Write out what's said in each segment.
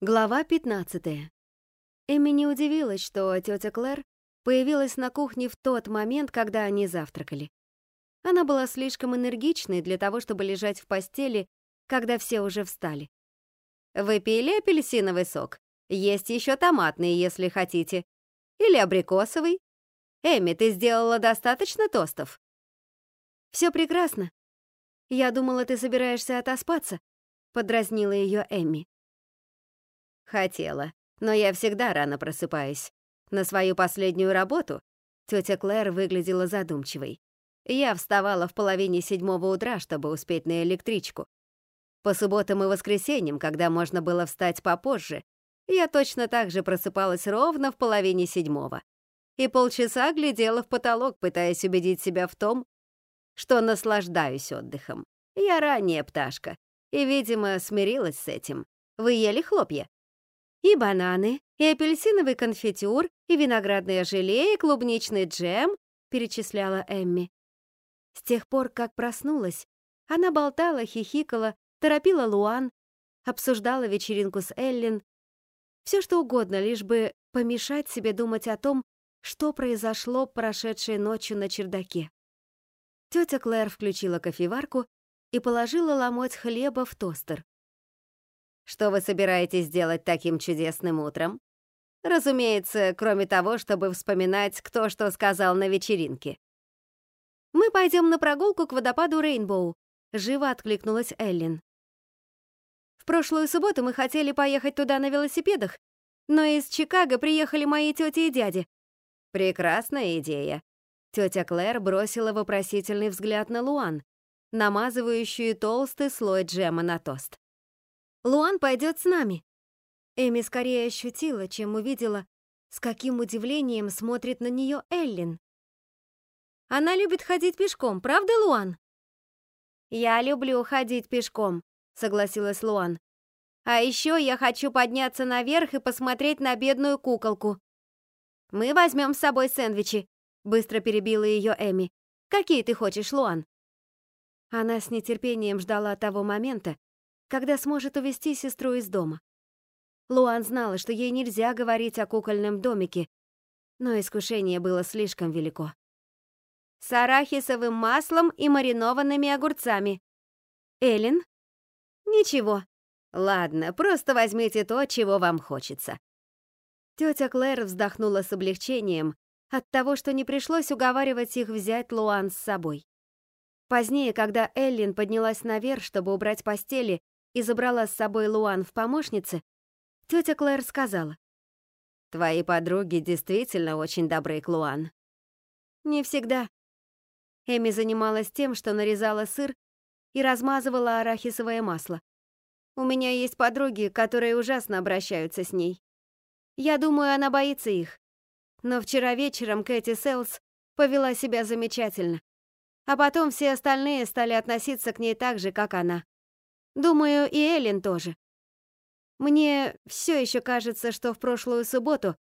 Глава 15. Эми не удивилась, что тетя Клэр появилась на кухне в тот момент, когда они завтракали. Она была слишком энергичной для того, чтобы лежать в постели, когда все уже встали. «Вы пили апельсиновый сок? Есть еще томатный, если хотите. Или абрикосовый? Эми, ты сделала достаточно тостов?» «Все прекрасно. Я думала, ты собираешься отоспаться», — подразнила ее Эми. Хотела, но я всегда рано просыпаюсь. На свою последнюю работу тетя Клэр выглядела задумчивой. Я вставала в половине седьмого утра, чтобы успеть на электричку. По субботам и воскресеньям, когда можно было встать попозже, я точно так же просыпалась ровно в половине седьмого. И полчаса глядела в потолок, пытаясь убедить себя в том, что наслаждаюсь отдыхом. Я ранняя пташка, и, видимо, смирилась с этим. Вы ели хлопья? И бананы, и апельсиновый конфитюр, и виноградное желе, и клубничный джем, перечисляла Эмми. С тех пор, как проснулась, она болтала, хихикала, торопила Луан, обсуждала вечеринку с Эллен. Все что угодно, лишь бы помешать себе думать о том, что произошло прошедшей ночью на чердаке. Тетя Клэр включила кофеварку и положила ломоть хлеба в тостер. Что вы собираетесь делать таким чудесным утром? Разумеется, кроме того, чтобы вспоминать, кто что сказал на вечеринке. Мы пойдем на прогулку к водопаду Рейнбоу, живо откликнулась Эллин. В прошлую субботу мы хотели поехать туда на велосипедах, но из Чикаго приехали мои тети и дяди. Прекрасная идея. Тетя Клэр бросила вопросительный взгляд на Луан, намазывающую толстый слой джема на тост. Луан пойдет с нами. Эми скорее ощутила, чем увидела, с каким удивлением смотрит на нее Эллин. Она любит ходить пешком, правда, Луан? Я люблю ходить пешком, согласилась Луан. А еще я хочу подняться наверх и посмотреть на бедную куколку. Мы возьмем с собой сэндвичи, быстро перебила ее Эми. Какие ты хочешь, Луан? Она с нетерпением ждала того момента, когда сможет увести сестру из дома. Луан знала, что ей нельзя говорить о кукольном домике, но искушение было слишком велико. С арахисовым маслом и маринованными огурцами. Элин? Ничего. Ладно, просто возьмите то, чего вам хочется. Тетя Клэр вздохнула с облегчением от того, что не пришлось уговаривать их взять Луан с собой. Позднее, когда Эллин поднялась наверх, чтобы убрать постели, и забрала с собой Луан в помощнице, тетя Клэр сказала, «Твои подруги действительно очень добры к Луан». «Не всегда». Эми занималась тем, что нарезала сыр и размазывала арахисовое масло. У меня есть подруги, которые ужасно обращаются с ней. Я думаю, она боится их. Но вчера вечером Кэти Селс повела себя замечательно. А потом все остальные стали относиться к ней так же, как она. Думаю, и Эллен тоже. Мне все еще кажется, что в прошлую субботу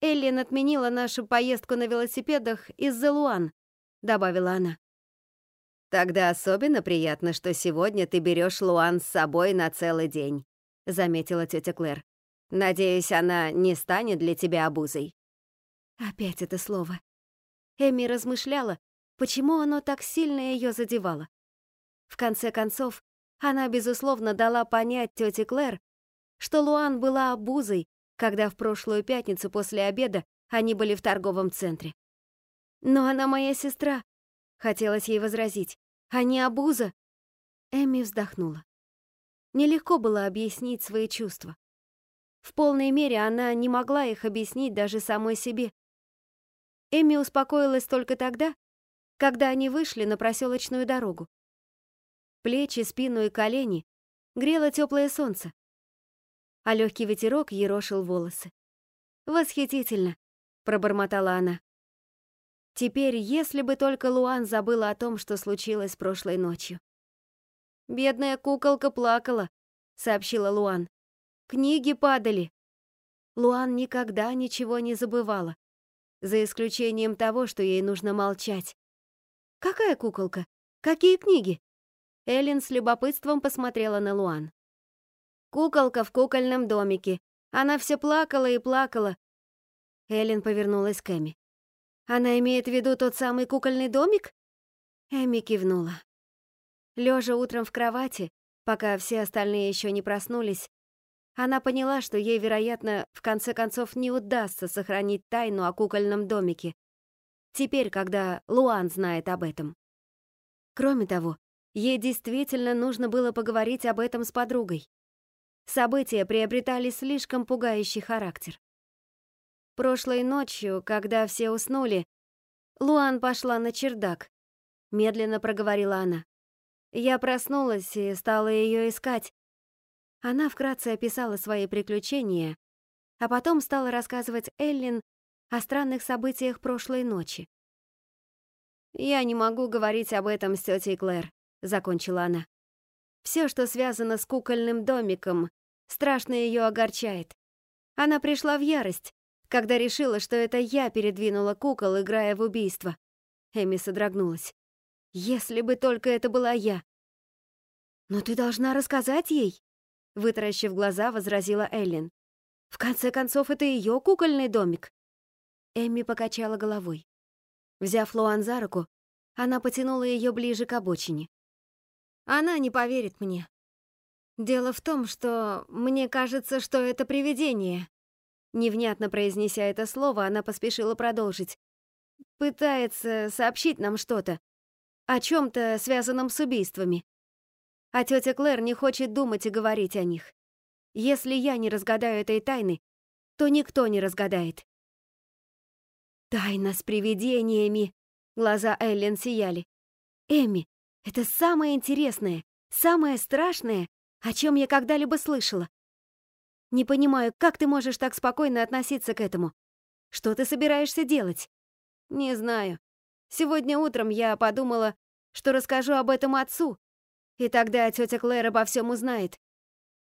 Эллен отменила нашу поездку на велосипедах из-за Луан, добавила она. Тогда особенно приятно, что сегодня ты берешь Луан с собой на целый день, заметила тетя Клэр. Надеюсь, она не станет для тебя обузой. Опять это слово. Эми размышляла, почему оно так сильно ее задевало. В конце концов, она, безусловно, дала понять тете Клэр, что Луан была обузой, когда в прошлую пятницу после обеда они были в торговом центре. «Но она моя сестра», — хотелось ей возразить, — «а не обуза». Эми вздохнула. Нелегко было объяснить свои чувства. В полной мере она не могла их объяснить даже самой себе. Эми успокоилась только тогда, когда они вышли на проселочную дорогу. Плечи, спину и колени грело теплое солнце, а легкий ветерок ерошил волосы. «Восхитительно!» — пробормотала она. Теперь, если бы только Луан забыла о том, что случилось прошлой ночью. «Бедная куколка плакала», — сообщила Луан. «Книги падали». Луан никогда ничего не забывала, за исключением того, что ей нужно молчать. «Какая куколка? Какие книги?» Эллен с любопытством посмотрела на Луан. Куколка в кукольном домике. Она все плакала и плакала. Эллен повернулась к Эми. Она имеет в виду тот самый кукольный домик? Эми кивнула. Лежа утром в кровати, пока все остальные еще не проснулись, она поняла, что ей, вероятно, в конце концов не удастся сохранить тайну о кукольном домике. Теперь, когда Луан знает об этом. Кроме того, ей действительно нужно было поговорить об этом с подругой. События приобретали слишком пугающий характер. Прошлой ночью, когда все уснули, Луан пошла на чердак. Медленно проговорила она. Я проснулась и стала ее искать, она вкратце описала свои приключения, а потом стала рассказывать Эллин о странных событиях прошлой ночи. «Я не могу говорить об этом с тетей Клэр», — закончила она. «Все, что связано с кукольным домиком, страшно ее огорчает. Она пришла в ярость, когда решила, что это я передвинула кукол, играя в убийство». Эми содрогнулась. «Если бы только это была я!» «Но ты должна рассказать ей!» Вытаращив глаза, возразила Эллен. «В конце концов, это ее кукольный домик». Эмми покачала головой. Взяв Луан за руку, она потянула ее ближе к обочине. «Она не поверит мне. Дело в том, что мне кажется, что это привидение». Невнятно произнеся это слово, она поспешила продолжить. «Пытается сообщить нам что-то. О чем то связанном с убийствами а тетя Клэр не хочет думать и говорить о них. Если я не разгадаю этой тайны, то никто не разгадает. Тайна с привидениями. Глаза Эллен сияли. Эми, это самое интересное, самое страшное, о чем я когда-либо слышала. Не понимаю, как ты можешь так спокойно относиться к этому? Что ты собираешься делать? Не знаю. Сегодня утром я подумала, что расскажу об этом отцу, и тогда тетя Клэр обо всем узнает.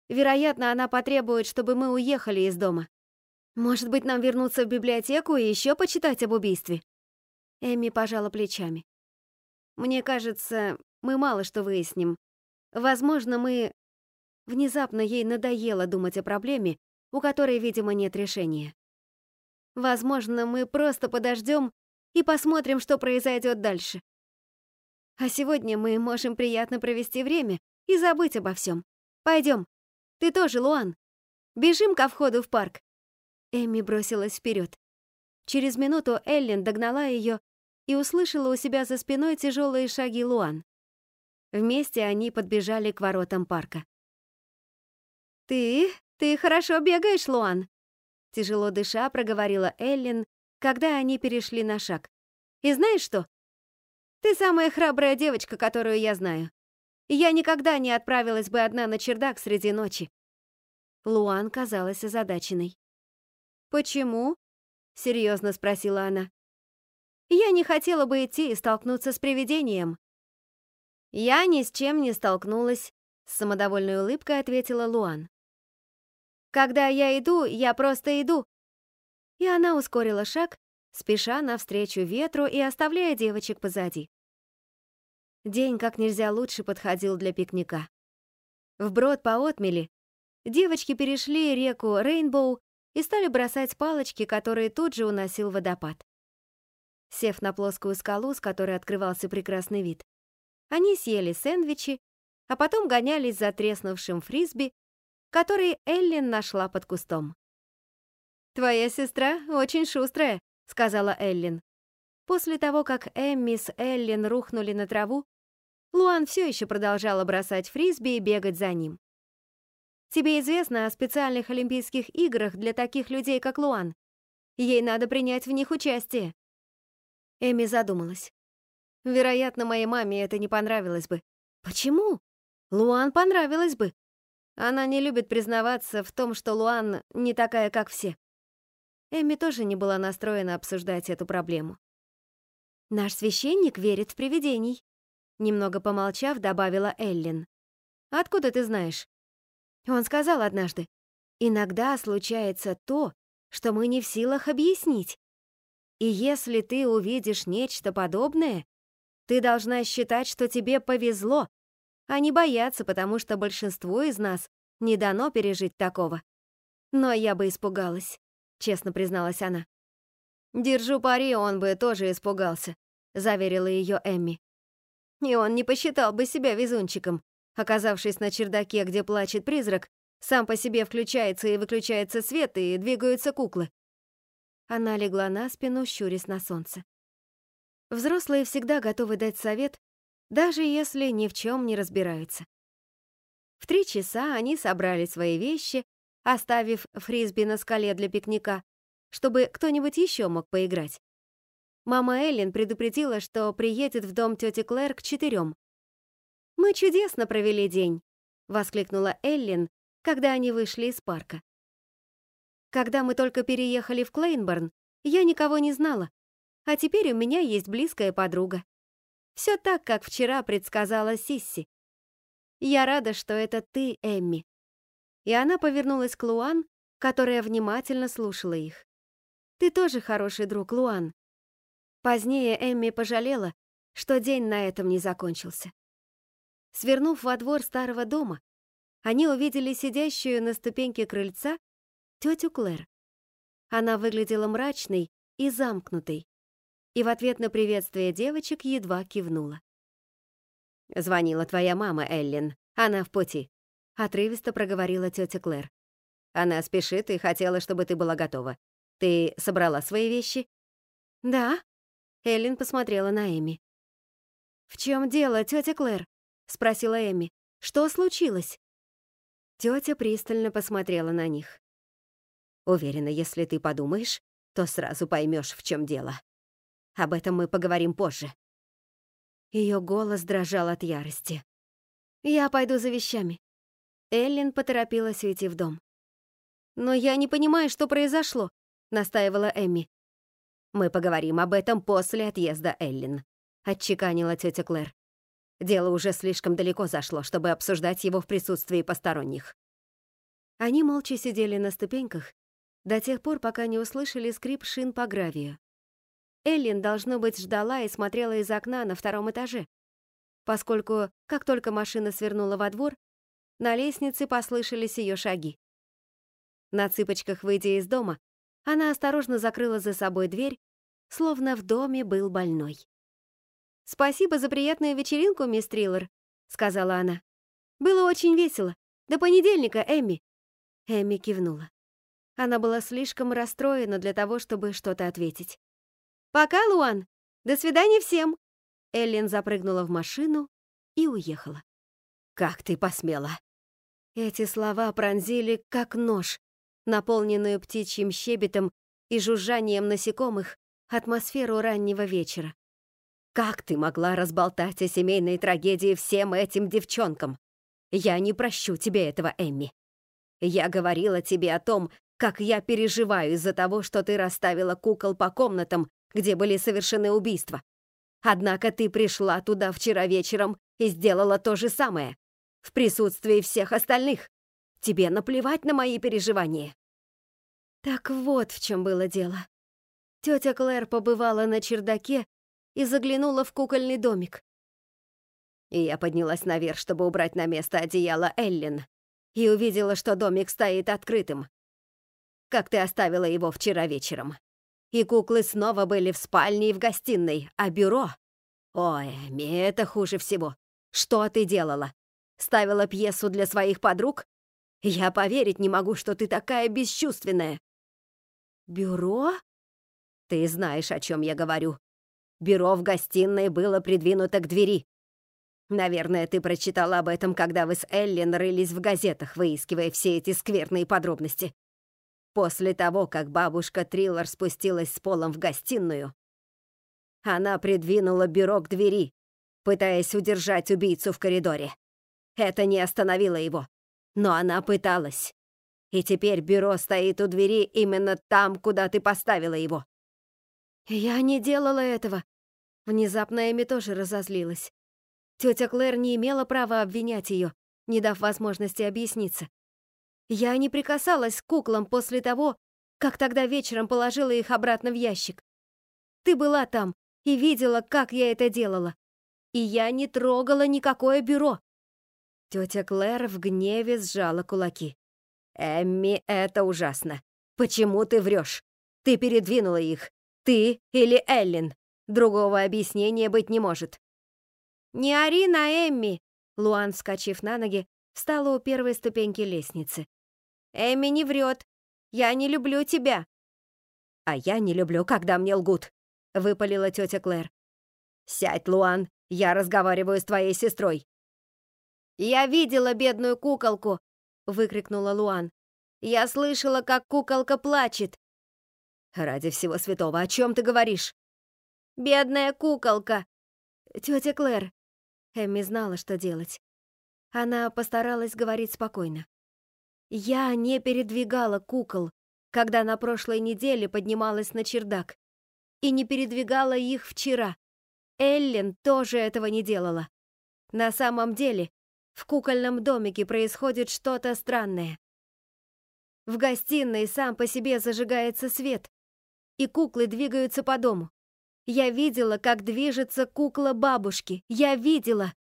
Вероятно, она потребует, чтобы мы уехали из дома. Может быть, нам вернуться в библиотеку и еще почитать об убийстве?» Эми пожала плечами. «Мне кажется, мы мало что выясним. Возможно, мы...» Внезапно ей надоело думать о проблеме, у которой, видимо, нет решения. «Возможно, мы просто подождем и посмотрим, что произойдет дальше. А сегодня мы можем приятно провести время и забыть обо всем. Пойдем. Ты тоже, Луан. Бежим ко входу в парк. Эми бросилась вперед. Через минуту Эллен догнала ее и услышала у себя за спиной тяжелые шаги Луан. Вместе они подбежали к воротам парка. «Ты... ты хорошо бегаешь, Луан!» Тяжело дыша проговорила Эллен, когда они перешли на шаг. «И знаешь что? Ты самая храбрая девочка, которую я знаю. Я никогда не отправилась бы одна на чердак среди ночи. Луан казалась озадаченной. «Почему?» — серьезно спросила она. «Я не хотела бы идти и столкнуться с привидением». «Я ни с чем не столкнулась», — с самодовольной улыбкой ответила Луан. «Когда я иду, я просто иду». И она ускорила шаг, спеша навстречу ветру и оставляя девочек позади. День как нельзя лучше подходил для пикника. Вброд по отмели девочки перешли реку Рейнбоу и стали бросать палочки, которые тут же уносил водопад. Сев на плоскую скалу, с которой открывался прекрасный вид, они съели сэндвичи, а потом гонялись за треснувшим фрисби, который Эллен нашла под кустом. «Твоя сестра очень шустрая», — сказала Эллен. После того, как Эмми с Эллен рухнули на траву, Луан все еще продолжала бросать фрисби и бегать за ним. Тебе известно о специальных Олимпийских играх для таких людей, как Луан. Ей надо принять в них участие. Эми задумалась. Вероятно, моей маме это не понравилось бы. Почему? Луан понравилось бы. Она не любит признаваться в том, что Луан не такая, как все. Эми тоже не была настроена обсуждать эту проблему. «Наш священник верит в привидений», — немного помолчав, добавила Эллин. «Откуда ты знаешь?» Он сказал однажды, «Иногда случается то, что мы не в силах объяснить. И если ты увидишь нечто подобное, ты должна считать, что тебе повезло, а не бояться, потому что большинство из нас не дано пережить такого. Но я бы испугалась, честно призналась она. Держу пари, он бы тоже испугался, заверила ее Эмми. И он не посчитал бы себя везунчиком, оказавшись на чердаке, где плачет призрак, сам по себе включается и выключается свет, и двигаются куклы. Она легла на спину, щурясь на солнце. Взрослые всегда готовы дать совет, даже если ни в чем не разбираются. В три часа они собрали свои вещи, оставив фрисби на скале для пикника, чтобы кто-нибудь еще мог поиграть. Мама Эллен предупредила, что приедет в дом тети Клэр к четырем. «Мы чудесно провели день», — воскликнула Эллен, когда они вышли из парка. Когда мы только переехали в Клейнборн, я никого не знала, а теперь у меня есть близкая подруга. Все так, как вчера предсказала Сисси. Я рада, что это ты, Эмми. И она повернулась к Луан, которая внимательно слушала их. Ты тоже хороший друг, Луан. Позднее Эмми пожалела, что день на этом не закончился. Свернув во двор старого дома, они увидели сидящую на ступеньке крыльца тетю Клэр. Она выглядела мрачной и замкнутой, и в ответ на приветствие девочек едва кивнула. «Звонила твоя мама, Эллин. Она в пути», — отрывисто проговорила тетя Клэр. «Она спешит и хотела, чтобы ты была готова. Ты собрала свои вещи?» «Да», — Эллин посмотрела на Эми. «В чем дело, тетя Клэр?» — спросила Эми. «Что случилось?» Тетя пристально посмотрела на них. Уверена, если ты подумаешь, то сразу поймешь, в чем дело. Об этом мы поговорим позже. Ее голос дрожал от ярости. Я пойду за вещами. Эллен поторопилась уйти в дом. Но я не понимаю, что произошло, настаивала Эмми. Мы поговорим об этом после отъезда Эллен, отчеканила тетя Клэр. Дело уже слишком далеко зашло, чтобы обсуждать его в присутствии посторонних. Они молча сидели на ступеньках до тех пор, пока не услышали скрип шин по гравию. Эллин, должно быть, ждала и смотрела из окна на втором этаже, поскольку, как только машина свернула во двор, на лестнице послышались ее шаги. На цыпочках, выйдя из дома, она осторожно закрыла за собой дверь, словно в доме был больной. «Спасибо за приятную вечеринку, мисс Триллер», — сказала она. «Было очень весело. До понедельника, Эмми». Эмми кивнула. Она была слишком расстроена для того, чтобы что-то ответить. «Пока, Луан! До свидания всем!» Эллен запрыгнула в машину и уехала. «Как ты посмела!» Эти слова пронзили, как нож, наполненную птичьим щебетом и жужжанием насекомых, атмосферу раннего вечера. Как ты могла разболтать о семейной трагедии всем этим девчонкам? Я не прощу тебе этого, Эмми. Я говорила тебе о том, как я переживаю из-за того, что ты расставила кукол по комнатам, где были совершены убийства. Однако ты пришла туда вчера вечером и сделала то же самое. В присутствии всех остальных. Тебе наплевать на мои переживания. Так вот в чем было дело. Тетя Клэр побывала на чердаке и заглянула в кукольный домик. И я поднялась наверх, чтобы убрать на место одеяло Эллен, и увидела, что домик стоит открытым. Как ты оставила его вчера вечером. И куклы снова были в спальне и в гостиной, а бюро... Ой, Эми, это хуже всего. Что ты делала? Ставила пьесу для своих подруг? Я поверить не могу, что ты такая бесчувственная. Бюро? Ты знаешь, о чем я говорю. Бюро в гостиной было придвинуто к двери. Наверное, ты прочитала об этом, когда вы с Эллен рылись в газетах, выискивая все эти скверные подробности. После того, как бабушка Триллер спустилась с полом в гостиную, она придвинула бюро к двери, пытаясь удержать убийцу в коридоре. Это не остановило его, но она пыталась. И теперь бюро стоит у двери именно там, куда ты поставила его. «Я не делала этого». Внезапно Эми тоже разозлилась. Тетя Клэр не имела права обвинять ее, не дав возможности объясниться. Я не прикасалась к куклам после того, как тогда вечером положила их обратно в ящик. Ты была там и видела, как я это делала. И я не трогала никакое бюро. Тетя Клэр в гневе сжала кулаки. «Эмми, это ужасно. Почему ты врешь? Ты передвинула их. Ты или Эллен. Другого объяснения быть не может». «Не ори на Эмми!» Луан, вскочив на ноги, встала у первой ступеньки лестницы. «Эмми не врет. Я не люблю тебя». «А я не люблю, когда мне лгут», — выпалила тетя Клэр. «Сядь, Луан, я разговариваю с твоей сестрой». «Я видела бедную куколку», — выкрикнула Луан. «Я слышала, как куколка плачет». «Ради всего святого, о чем ты говоришь?» «Бедная куколка!» «Тетя Клэр!» Эмми знала, что делать. Она постаралась говорить спокойно. «Я не передвигала кукол, когда на прошлой неделе поднималась на чердак, и не передвигала их вчера. Эллен тоже этого не делала. На самом деле, в кукольном домике происходит что-то странное. В гостиной сам по себе зажигается свет, и куклы двигаются по дому. Я видела, как движется кукла бабушки. Я видела.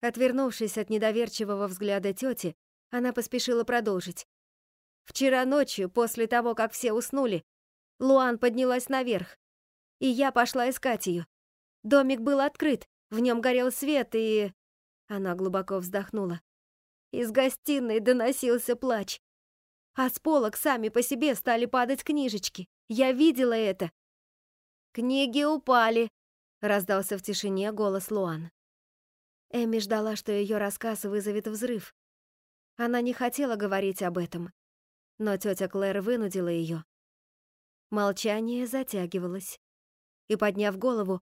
Отвернувшись от недоверчивого взгляда тети, она поспешила продолжить. Вчера ночью, после того, как все уснули, Луан поднялась наверх, и я пошла искать ее. Домик был открыт, в нем горел свет, и... Она глубоко вздохнула. Из гостиной доносился плач. А с полок сами по себе стали падать книжечки. Я видела это. «Книги упали», — раздался в тишине голос Луан. Эми ждала, что ее рассказ вызовет взрыв. Она не хотела говорить об этом, но тетя Клэр вынудила ее. Молчание затягивалось. И, подняв голову,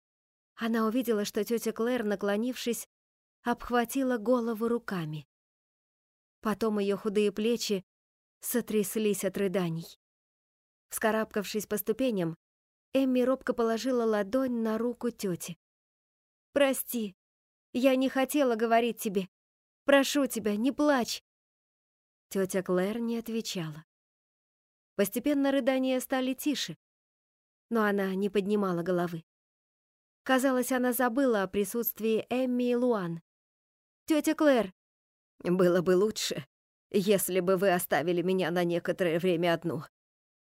она увидела, что тетя Клэр, наклонившись, обхватила голову руками. Потом ее худые плечи сотряслись от рыданий. Вскарабкавшись по ступеням, Эмми робко положила ладонь на руку тети. «Прости, я не хотела говорить тебе. Прошу тебя, не плачь!» Тетя Клэр не отвечала. Постепенно рыдания стали тише, но она не поднимала головы. Казалось, она забыла о присутствии Эмми и Луан. «Тетя Клэр!» «Было бы лучше, если бы вы оставили меня на некоторое время одну»,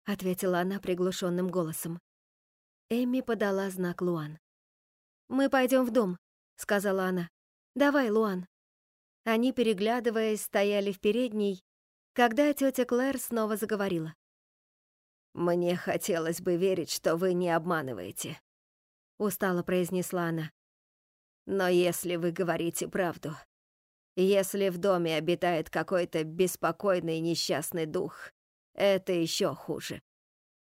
ответила она приглушенным голосом. Эмми подала знак Луан. «Мы пойдем в дом», — сказала она. «Давай, Луан». Они, переглядываясь, стояли в передней, когда тетя Клэр снова заговорила. «Мне хотелось бы верить, что вы не обманываете», — устало произнесла она. «Но если вы говорите правду, если в доме обитает какой-то беспокойный несчастный дух, это еще хуже.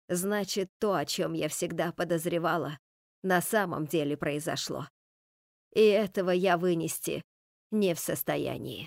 Значит, то, о чем я всегда подозревала, на самом деле произошло. И этого я вынести не в состоянии».